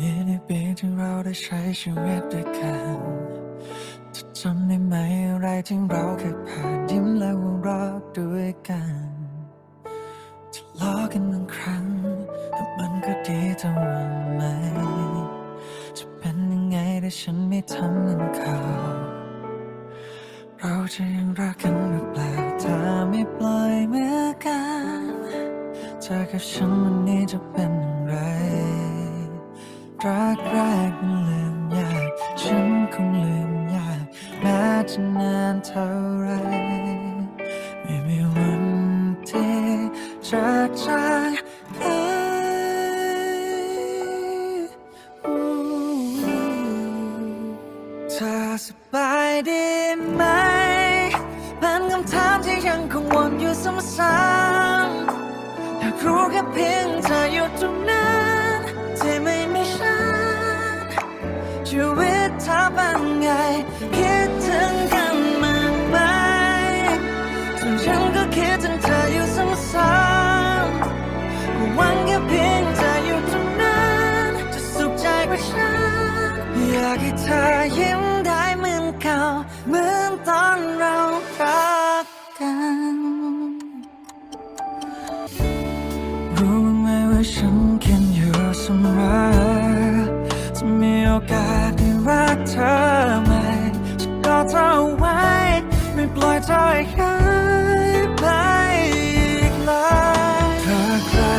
มีในปีที่เราได้ใช้ชีวิตด้วยกันเธอจำได้ไหมอะไรที่เราเคยผ่านยิ้มและหัวเราะด้วยกันทะเลาะกันบางครั้งแต่มันก็ดีเท่าไหม จะเป็นยังไงถ้าฉันไม่ทำเหมือนเขาเราจะยังรักกันหรือเปล่าถ้าไม่ปล่อยมือกันเธอกับฉันวันนี้จะเป็นอย่างไร รักแรกมันลืมยาก ฉันคงลืมยาก แม้จะนานเท่าไร ไม่มีวันที่จะจางหายเธอสบายดีไหมเป็นคำถามที่ยังคงวนอยู่ซ้ำๆอยากรู้แค่เพียงเธออยู่ตรงนั้น ชีวิตเธอเป็นไง คิดถึงกันมากไหมส่วนฉันก็คิดถึงเธออยู่ซ้ำๆหวังแค่เพียงเธออยู่ตรงนั้น จะสุขใจกว่าฉัน อยากให้เธอยิ้มได้เหมือนเก่า เหมือนตอนเรารักกัน รู้ไหมว่าฉันคิดอยู่เสมอจะมีโอกาส เธอไหมจะกอดเธอไว้ ไม่ปล่อยเธอให้หายไปอีกเลยเธอใกล้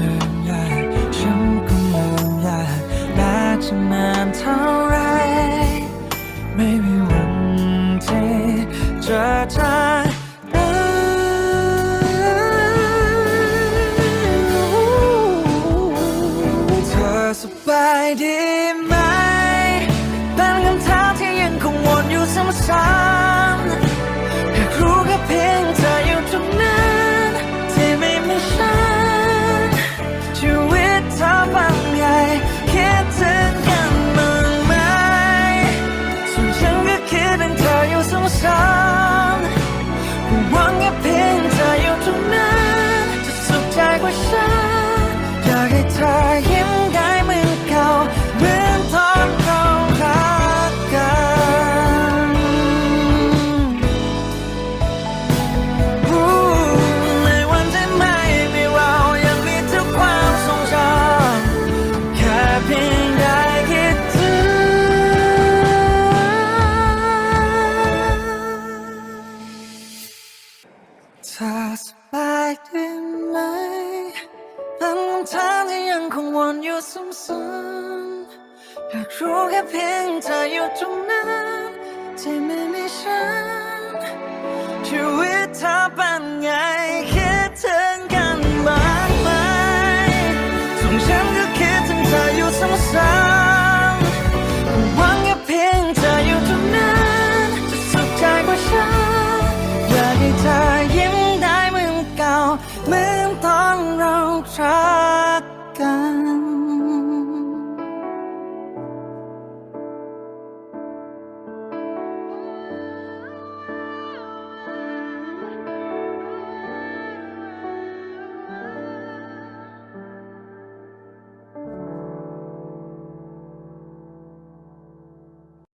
ลืมยากฉันก็ลืมยากแม้จะนานเท่าไร ไม่มีวันที่จะจางหายเธอสบายดีไหมามที่ยัง ธอสบายดีไหมเป็นคำถามที่ยังคงวนอยู่ซ้ำๆอยากรู้แค่เพียงเธออยู่ตรงนั้นที่ไม่มีฉันชีวิตเธอเป็นไงคิดถึงกันบ้างไหมส่งฉันก็คิดถึงเธออยู่ซ้ำๆ